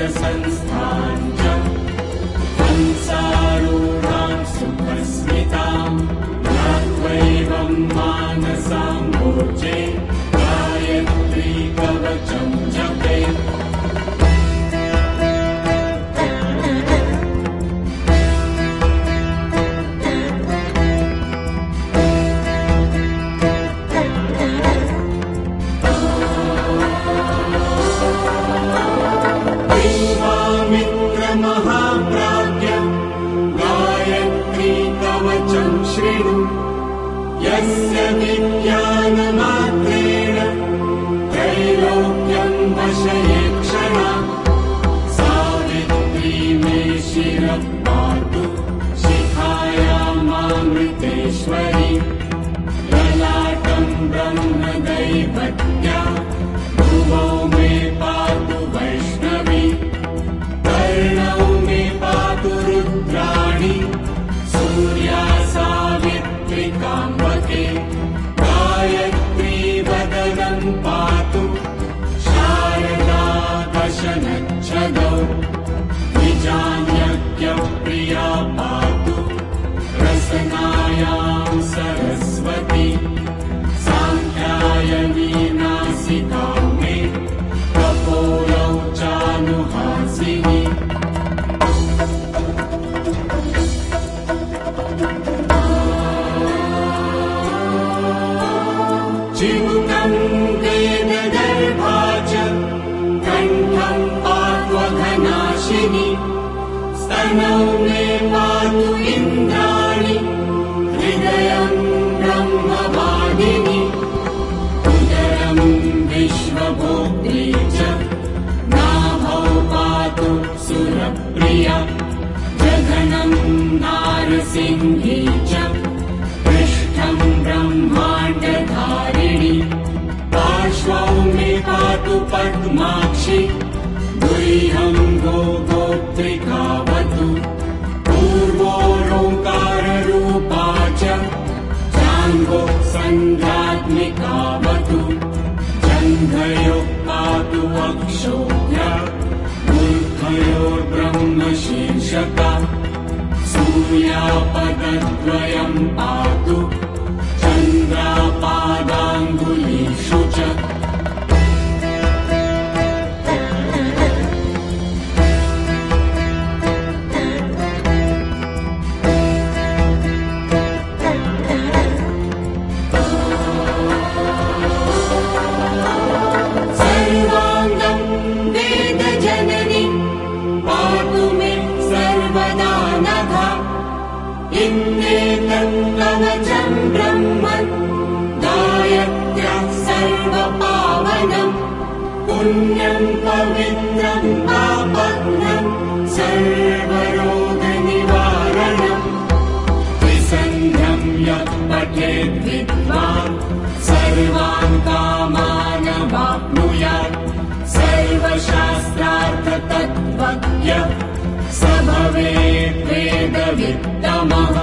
Christmas time. यस्य विज्ञानमात्रेण त्रैलोक्यं वशये क्षणा सावित्री मे शिरः पातु शिखायामामृतेश्वरी। ललाटं ब्रह्मदैवत्या दशनच्छदौ निजान्यज्ञप्रिया पातु रसनायां सरस्वती स्तनौ मे पातु इन्द्राणि हृदयं ब्रह्मवादिनि उदरं विश्वभोक्त्री च नाभौ पातु सुरप्रिया जघनं नारसिंही च पृष्ठं ब्रह्माण्डधारिणि पार्श्वौ मे पातु पद्माक्षि गुह्यं गो गोत्रिकावतु पूर्वोरोङ्काररूपा च चाङ्गो सन्ध्यात्मिकावतु जङ्घयोः पातु अक्षोभ्य मूर्धयोर्ब्रह्मशीर्षका सूर्यापदद्वयं पातु इन्नेतं कवचं ब्रह्मन् गायत्र्या सर्वपावनम्। पुण्यं पवित्रं पापघ्नं सर्वरोगनिवारणम्। त्रिसन्ध्यं यः पठेद् विद्वान् सर्वान् कामानवाप्नुयात् सर्वशास्त्रार्थतत्त्वज्ञ स भवेत् वेदवित्तमः